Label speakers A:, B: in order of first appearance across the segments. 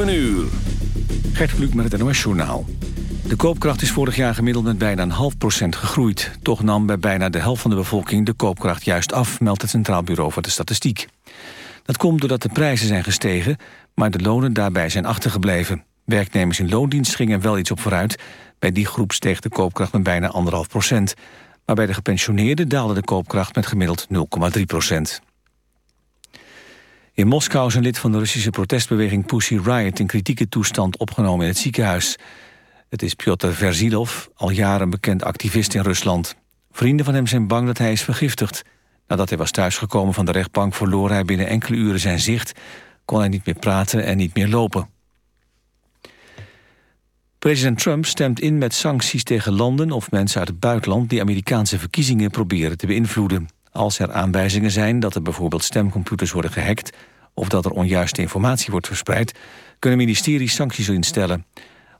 A: 7 uur.
B: Gert Kluk met het NOS-journaal. De koopkracht is vorig jaar gemiddeld met bijna een half procent gegroeid. Toch nam bij bijna de helft van de bevolking de koopkracht juist af... meldt het Centraal Bureau voor de Statistiek. Dat komt doordat de prijzen zijn gestegen... maar de lonen daarbij zijn achtergebleven. Werknemers in loondienst gingen wel iets op vooruit. Bij die groep steeg de koopkracht met bijna anderhalf procent. Maar bij de gepensioneerden daalde de koopkracht met gemiddeld 0,3 procent. In Moskou is een lid van de Russische protestbeweging Pussy Riot... in kritieke toestand opgenomen in het ziekenhuis. Het is Piotr Verzilov, al jaren bekend activist in Rusland. Vrienden van hem zijn bang dat hij is vergiftigd. Nadat hij was thuisgekomen van de rechtbank verloor hij binnen enkele uren zijn zicht... kon hij niet meer praten en niet meer lopen. President Trump stemt in met sancties tegen landen of mensen uit het buitenland... die Amerikaanse verkiezingen proberen te beïnvloeden. Als er aanwijzingen zijn dat er bijvoorbeeld stemcomputers worden gehackt... of dat er onjuiste informatie wordt verspreid... kunnen ministeries sancties instellen.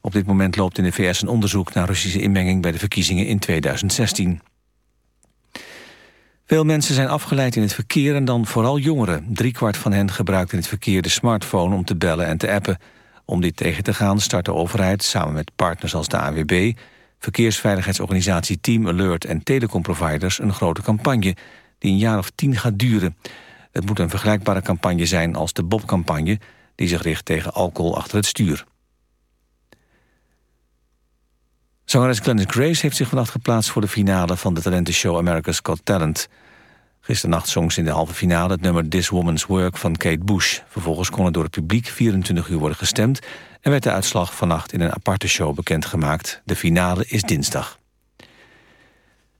B: Op dit moment loopt in de VS een onderzoek naar Russische inmenging... bij de verkiezingen in 2016. Veel mensen zijn afgeleid in het verkeer en dan vooral jongeren. Driekwart van hen gebruikt in het verkeer de smartphone om te bellen en te appen. Om dit tegen te gaan start de overheid samen met partners als de AWB... verkeersveiligheidsorganisatie Team Alert en telecomproviders... een grote campagne die een jaar of tien gaat duren. Het moet een vergelijkbare campagne zijn als de Bob-campagne... die zich richt tegen alcohol achter het stuur. Zangeres Glennis Grace heeft zich vannacht geplaatst voor de finale van de talentenshow America's Got Talent. Gisternacht zong ze in de halve finale het nummer This Woman's Work van Kate Bush. Vervolgens kon er door het publiek 24 uur worden gestemd... en werd de uitslag vannacht in een aparte show bekendgemaakt. De finale is dinsdag.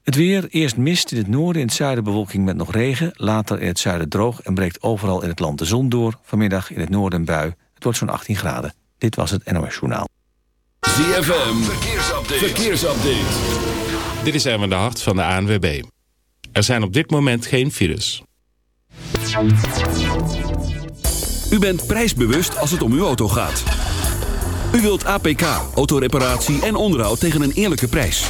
B: Het weer, eerst mist in het noorden, in het zuiden bewolking met nog regen... later in het zuiden droog en breekt overal in het land de zon door. Vanmiddag in het noorden een bui. Het wordt zo'n 18 graden. Dit was het NOS Journaal.
A: ZFM, verkeersupdate. verkeersupdate.
C: Dit is Erwin de Hart van de ANWB. Er zijn op dit moment geen files.
A: U bent prijsbewust als het om uw auto gaat. U wilt APK, autoreparatie en onderhoud tegen een eerlijke prijs.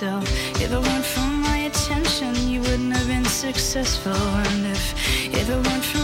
D: If it weren't for my attention, you wouldn't have been successful. And if, if it weren't for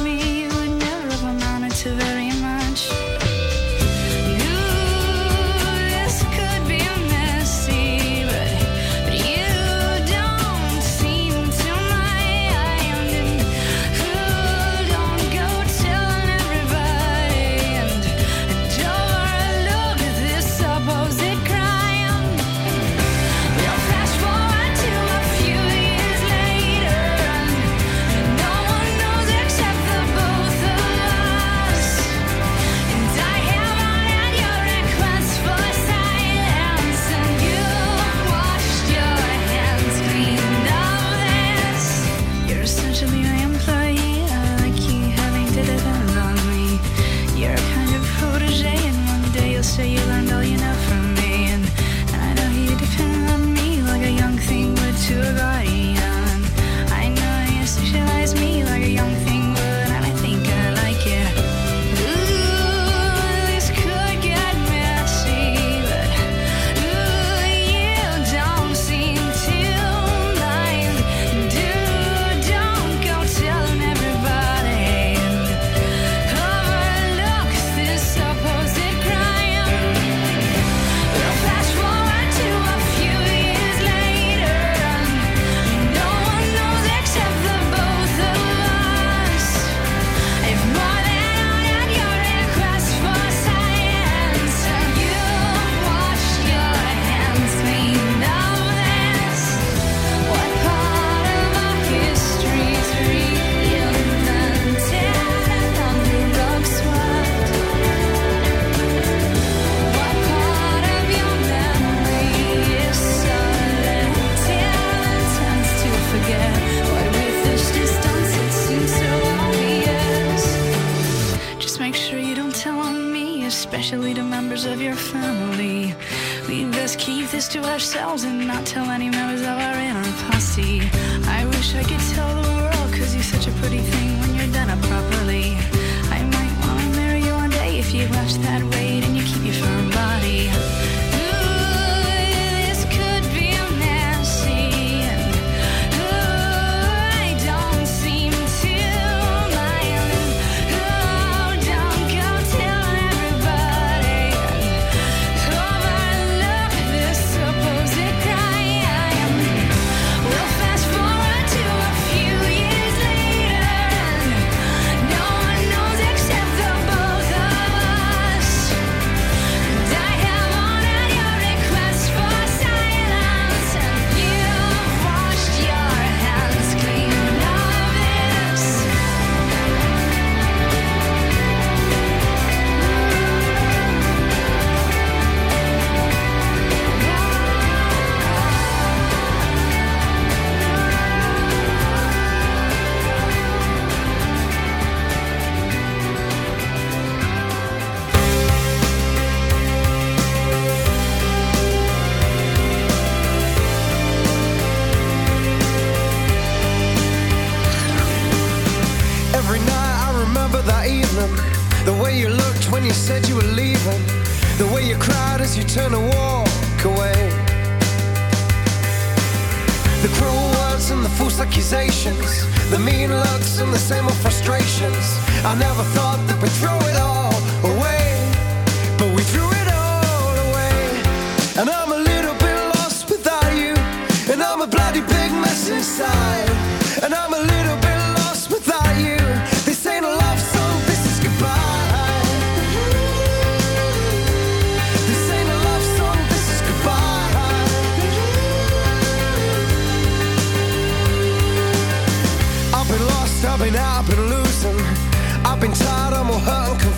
D: the
E: same old frustrations. I never thought that betrayal.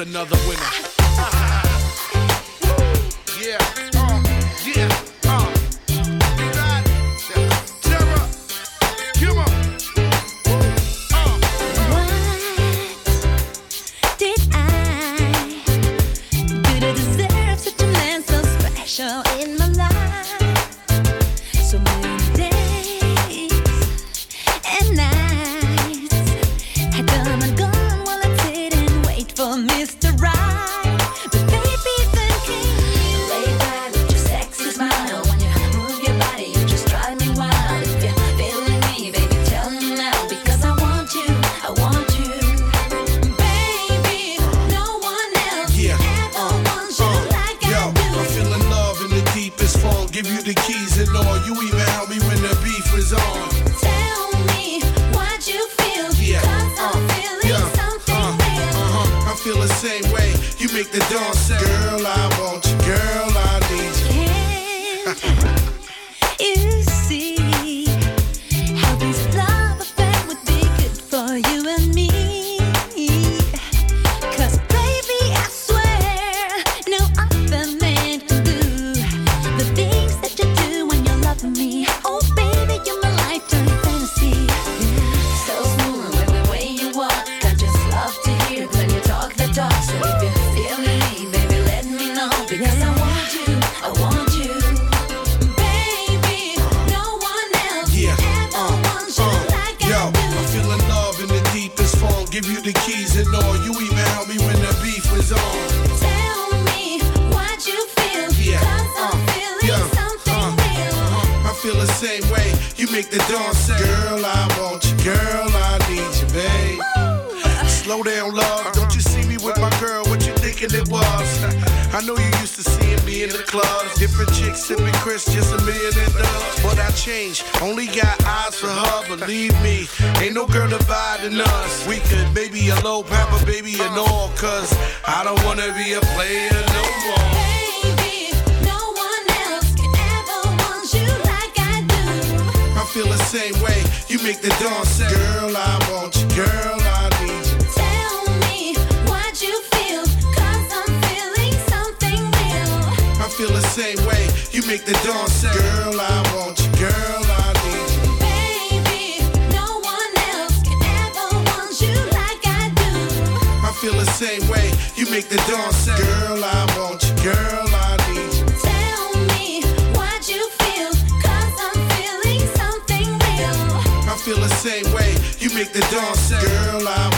F: another trick the dawn said, Girl, I want you, girl, I need you.
G: Tell me what you feel, I'm feeling something real.
F: I feel the same way, you make the dawn sound. Girl, I want you, girl, I need you. Baby, no
G: one else can ever want you like I do.
F: I feel the same way, you make the dawn sound. Girl, I make the dawn set. Girl, I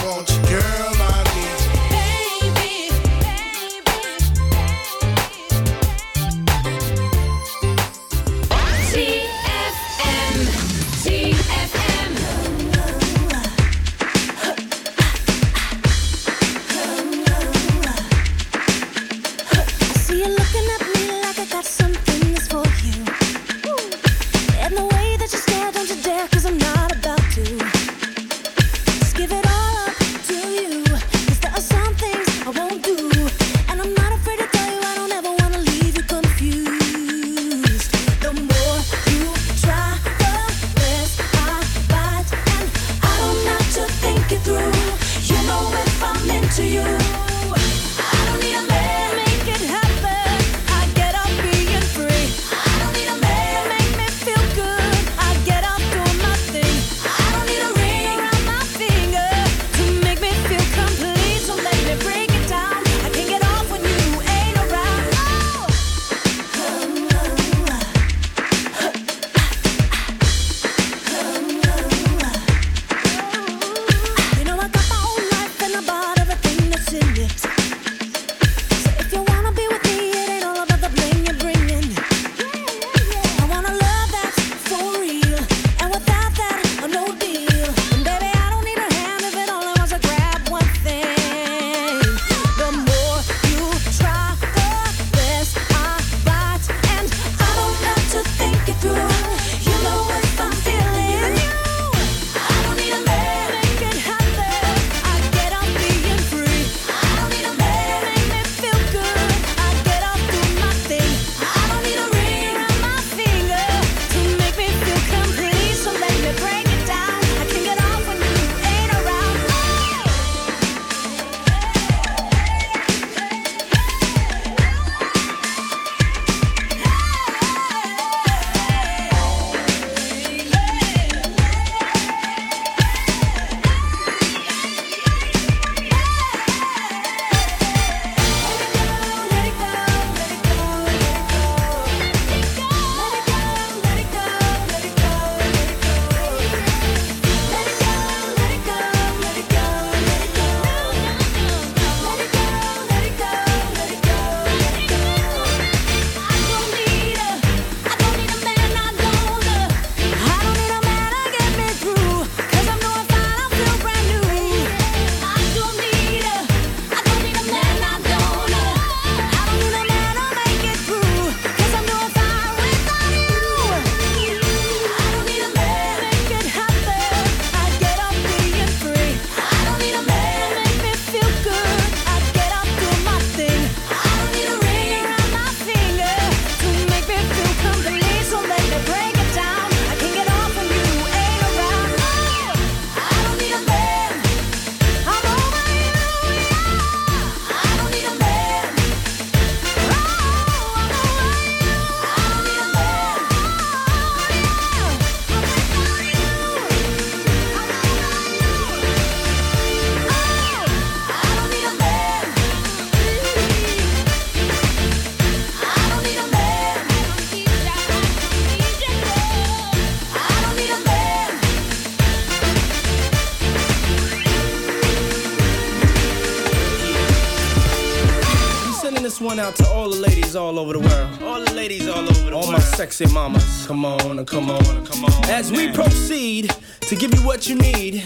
H: sexy mamas. Come on, come on, come on. As we proceed to give you what you need,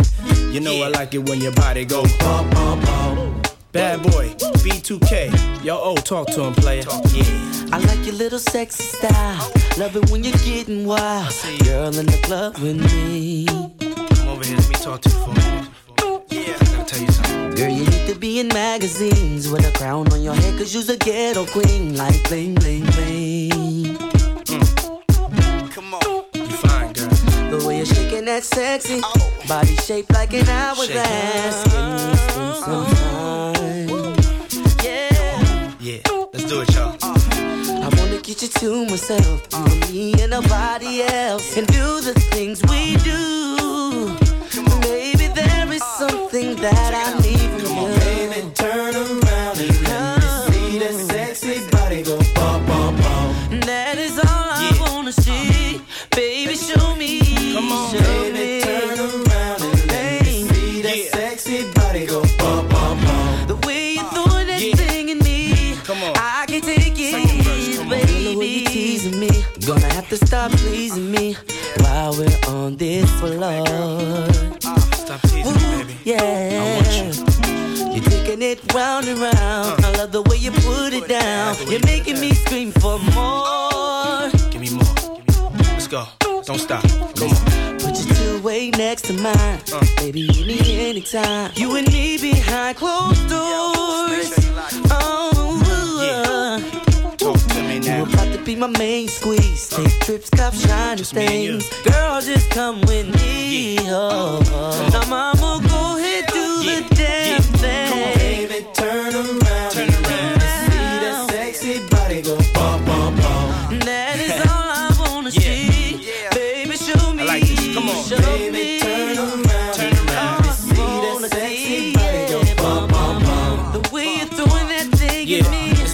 H: you know I like it when your body go bump, bump, bump. Bad boy, B2K. Yo, oh, talk to him, player. Yeah.
I: I like your little sexy style. Love it when you're getting wild. Girl in the club with me.
H: Come over here, let me talk to you for a minute. Yeah, I gotta tell you something.
I: Girl, you need to be in magazines with a crown on your head, cause you's a ghetto queen. Like bling, bling, bling. Shaking that sexy body shaped like an hourglass. We spend some time? Yeah.
H: Yeah, let's do it, y'all.
I: I wanna get you to myself, you and me and nobody else, and do the things we do. Baby, there is something that I need from you.
H: On
I: this floor.
H: Stop teasing me, baby.
I: Yeah.
H: I want you.
I: You're taking it round and round. I love the way you put it down. You're making me scream for more.
H: Give me more. Let's go. Don't stop. Come on.
I: Put your two way next to mine.
H: Uh.
I: Baby, any, anytime. You and me behind closed doors. Oh,
H: Talk to me
I: you about to be my main squeeze. Take trips, cop shiny
H: Just me and you.
I: things. Girl, just come with me. Oh, oh. now, mama, go ahead, do the damn thing.
J: Baby, turn around
H: Turn around.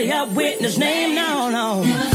D: Dirty up witness name. No, no,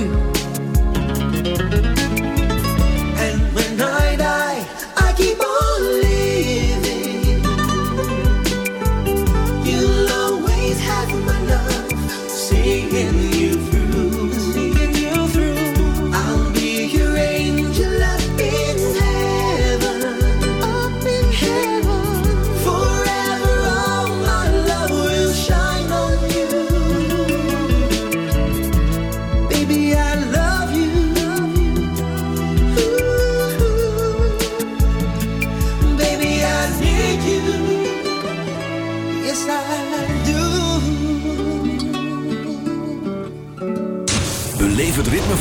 K: too.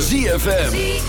G: ZFM.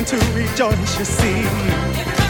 G: Reason to rejoice, you see.